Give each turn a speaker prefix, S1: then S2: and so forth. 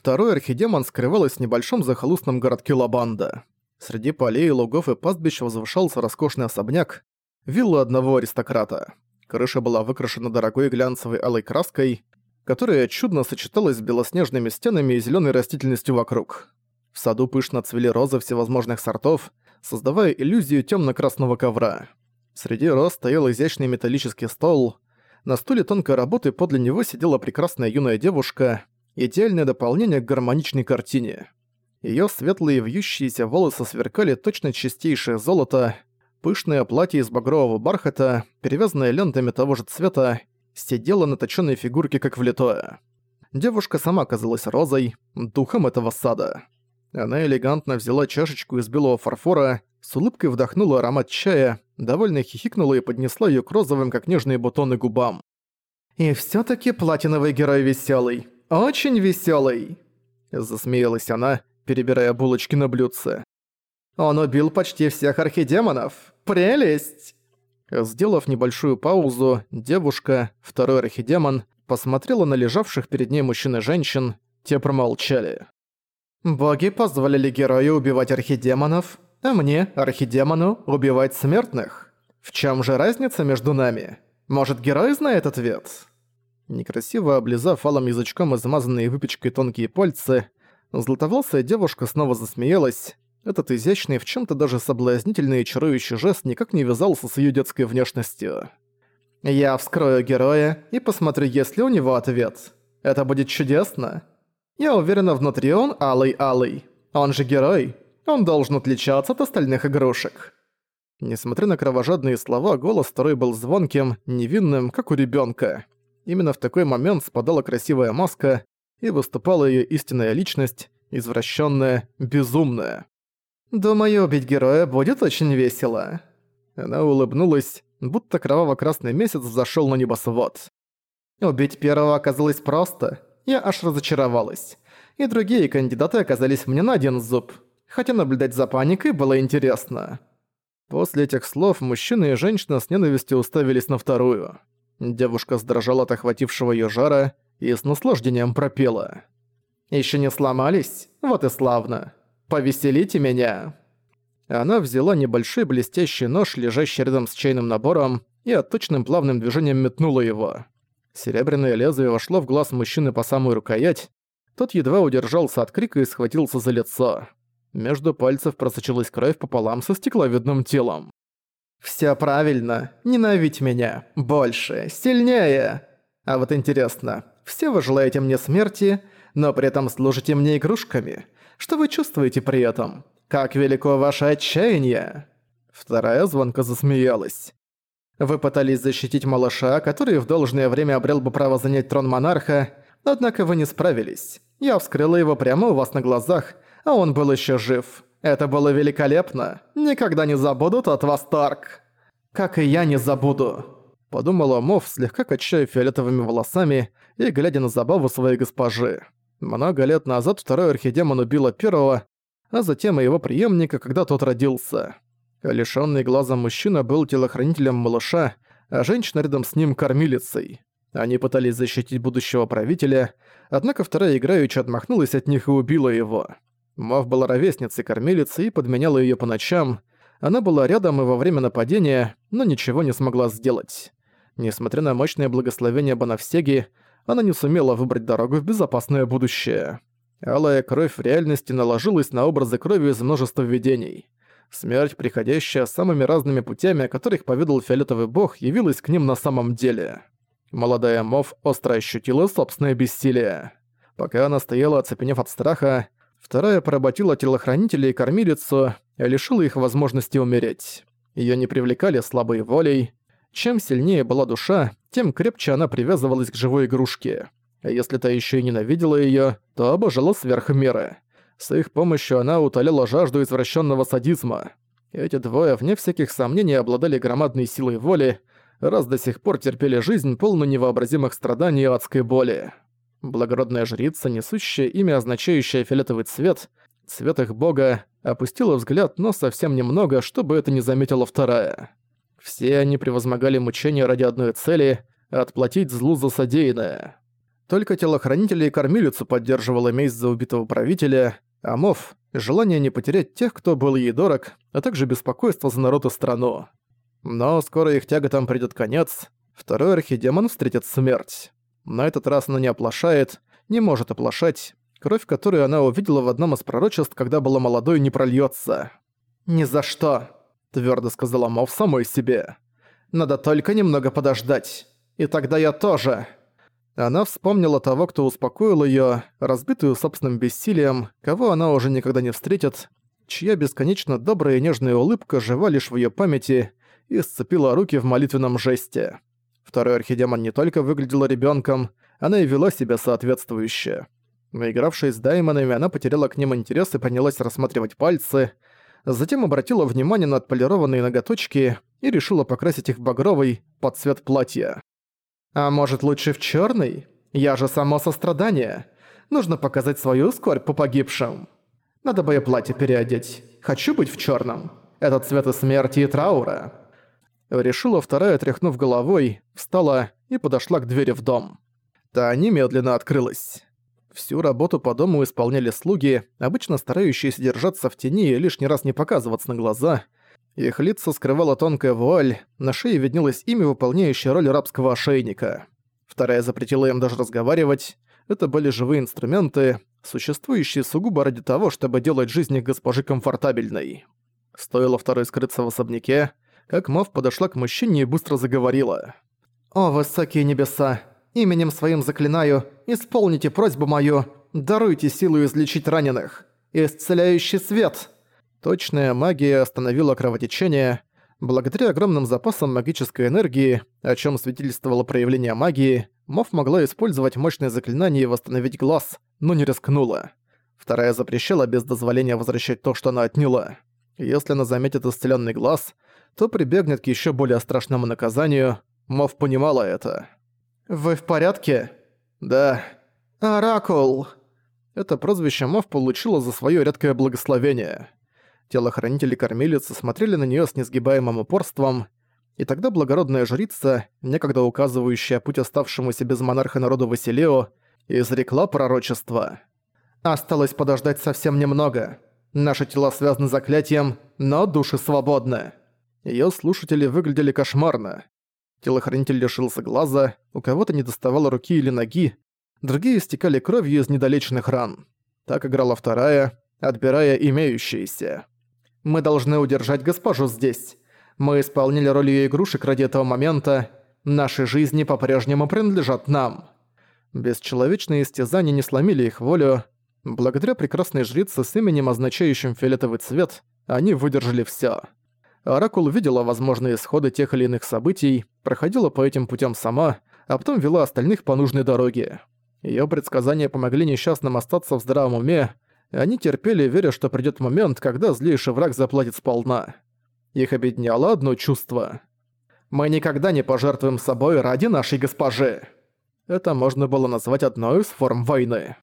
S1: Второй архидемон скрывалась в небольшом захолустном городке Лабанда. Среди полей, лугов и пастбищ возвышался роскошный особняк, вилла одного аристократа. Крыша была выкрашена дорогой глянцевой алой краской, которая чудно сочеталась с белоснежными стенами и зеленой растительностью вокруг. В саду пышно цвели розы всевозможных сортов, создавая иллюзию темно красного ковра. Среди роз стоял изящный металлический стол. На стуле тонкой работы подле него сидела прекрасная юная девушка, идеальное дополнение к гармоничной картине. Её светлые вьющиеся волосы сверкали точно чистейшее золото, пышное платье из багрового бархата, перевязанное лентами того же цвета, сидела на точёной фигурке как влитое. Девушка сама казалась розой, духом этого сада. Она элегантно взяла чашечку из белого фарфора, с улыбкой вдохнула аромат чая, довольно хихикнула и поднесла её к розовым, как нежные бутоны, губам. «И всё-таки платиновый герой весёлый. Очень весёлый!» Засмеялась она, перебирая булочки на блюдце. «Он убил почти всех архидемонов! Прелесть!» Сделав небольшую паузу, девушка, второй архидемон, посмотрела на лежавших перед ней мужчин и женщин, те промолчали. «Боги позволили герою убивать архидемонов, а мне, архидемону, убивать смертных. В чем же разница между нами? Может, герой знает ответ?» Некрасиво облизав алым язычком измазанные выпечкой тонкие пальцы, златоволосая девушка снова засмеялась. Этот изящный, в чем то даже соблазнительный и чарующий жест никак не вязался с ее детской внешностью. «Я вскрою героя и посмотрю, есть ли у него ответ. Это будет чудесно. Я уверена, внутри он алый-алый. Он же герой. Он должен отличаться от остальных игрушек». Несмотря на кровожадные слова, голос второй был звонким, невинным, как у ребенка. Именно в такой момент спадала красивая маска, и выступала ее истинная личность, извращенная, безумная. «Думаю, убить героя будет очень весело». Она улыбнулась, будто кроваво-красный месяц зашел на небосвод. Убить первого оказалось просто. Я аж разочаровалась. И другие кандидаты оказались мне на один зуб. Хотя наблюдать за паникой было интересно. После этих слов мужчина и женщина с ненавистью уставились на вторую. Девушка сдрожала от охватившего её жара и с наслаждением пропела. «Ещё не сломались? Вот и славно. Повеселите меня!» Она взяла небольшой блестящий нож, лежащий рядом с чайным набором, и отточным плавным движением метнула его. Серебряное лезвие вошло в глаз мужчины по самую рукоять. Тот едва удержался от крика и схватился за лицо. Между пальцев просочилась кровь пополам со стекловидным телом. «Всё правильно. Ненавидь меня. Больше. Сильнее. А вот интересно, все вы желаете мне смерти, но при этом служите мне игрушками. Что вы чувствуете при этом? Как велико ваше отчаяние?» Вторая звонко засмеялась. «Вы пытались защитить малыша, который в должное время обрел бы право занять трон монарха, однако вы не справились. Я вскрыла его прямо у вас на глазах, а он был еще жив. Это было великолепно. Никогда не забуду тот восторг. Как и я не забуду. Подумала Мов, слегка качая фиолетовыми волосами и глядя на забаву своей госпожи. Много лет назад второй архидемон убила первого, а затем и его преемника, когда тот родился. Лишённый глазом мужчина был телохранителем малыша, а женщина рядом с ним – кормилицей. Они пытались защитить будущего правителя, однако вторая играючи отмахнулась от них и убила его. Мав была ровесницей кормилицы и подменяла её по ночам. Она была рядом и во время нападения, но ничего не смогла сделать. Несмотря на мощное благословение Банавсеги, она не сумела выбрать дорогу в безопасное будущее. Алая кровь в реальности наложилась на образы крови из множества видений. Смерть, приходящая самыми разными путями, о которых поведал фиолетовый бог, явилась к ним на самом деле. Молодая Мов остро ощутила собственное бессилие. Пока она стояла, оцепенев от страха, Вторая поработила телохранителя и кормилицу, лишила их возможности умереть. Её не привлекали слабой волей. Чем сильнее была душа, тем крепче она привязывалась к живой игрушке. А если та ещё и ненавидела её, то обожала сверх меры. С их помощью она утоляла жажду извращенного садизма. Эти двое, вне всяких сомнений, обладали громадной силой воли, раз до сих пор терпели жизнь, полную невообразимых страданий и адской боли. Благородная жрица, несущая имя, означающее фиолетовый цвет, цвет их бога, опустила взгляд, но совсем немного, чтобы это не заметила вторая. Все они превозмогали мучения ради одной цели — отплатить злу за содеянное. Только телохранители и кормилицу поддерживала месть за убитого правителя, а Мов — желание не потерять тех, кто был ей дорог, а также беспокойство за народ и страну. Но скоро их тяготам придёт конец, второй архидемон встретит смерть. На этот раз она не оплошает, не может оплошать, кровь, которую она увидела в одном из пророчеств, когда была молодой, не прольётся. «Ни за что», — твёрдо сказала Мов самой себе. «Надо только немного подождать, и тогда я тоже». Она вспомнила того, кто успокоил её, разбитую собственным бессилием, кого она уже никогда не встретит, чья бесконечно добрая и нежная улыбка жива лишь в её памяти, и сцепила руки в молитвенном жесте. Второй архидемон не только выглядела ребенком, она и вела себя соответствующе. Наигравшись с даймонами, она потеряла к ним интерес и принялась рассматривать пальцы, затем обратила внимание на отполированные ноготочки и решила покрасить их в багровый под цвет платья. «А может, лучше в черный? Я же само сострадание. Нужно показать свою скорбь по погибшим. Надо бы и платье переодеть. Хочу быть в черном. Это цвета смерти и траура». Решила вторая, тряхнув головой, встала и подошла к двери в дом. Та немедленно открылась. Всю работу по дому исполняли слуги, обычно старающиеся держаться в тени и лишний раз не показываться на глаза. Их лица скрывала тонкая вуаль, на шее виднелось имя, выполняющее роль рабского ошейника. Вторая запретила им даже разговаривать. Это были живые инструменты, существующие сугубо ради того, чтобы делать жизнь их госпожи комфортабельной. Стоило второй скрыться в особняке, как Мав подошла к мужчине и быстро заговорила. «О, высокие небеса! Именем своим заклинаю, исполните просьбу мою, даруйте силу излечить раненых! Исцеляющий свет!» Точная магия остановила кровотечение. Благодаря огромным запасам магической энергии, о чем свидетельствовало проявление магии, Мов могла использовать мощное заклинание и восстановить глаз, но не рискнула. Вторая запрещала без дозволения возвращать то, что она отняла. Если она заметит исцеленный глаз, то прибегнет к еще более страшному наказанию. Мов понимала это. «Вы в порядке?» «Да». «Оракул!» Это прозвище Мов получила за свое редкое благословение. Телохранители кормилицы смотрели на нее с несгибаемым упорством, и тогда благородная жрица, некогда указывающая путь оставшемуся без монарха народу Василео, изрекла пророчество. «Осталось подождать совсем немного. Наши тела связаны заклятием, но души свободны». Её слушатели выглядели кошмарно. Телохранитель лишился глаза, у кого-то не доставало руки или ноги, другие истекали кровью из недолеченных ран. Так играла вторая, отбирая имеющиеся. «Мы должны удержать госпожу здесь. Мы исполнили роль её игрушек ради этого момента. Наши жизни по-прежнему принадлежат нам». Бесчеловечные истязания не сломили их волю. Благодаря прекрасной жрице с именем, означающим фиолетовый цвет, они выдержали всё. Оракул видела возможные исходы тех или иных событий, проходила по этим путям сама, а потом вела остальных по нужной дороге. Её предсказания помогли несчастным остаться в здравом уме, они терпели, веря, что придёт момент, когда злейший враг заплатит сполна. Их объединяло одно чувство. «Мы никогда не пожертвуем собой ради нашей госпожи!» Это можно было назвать одной из форм войны.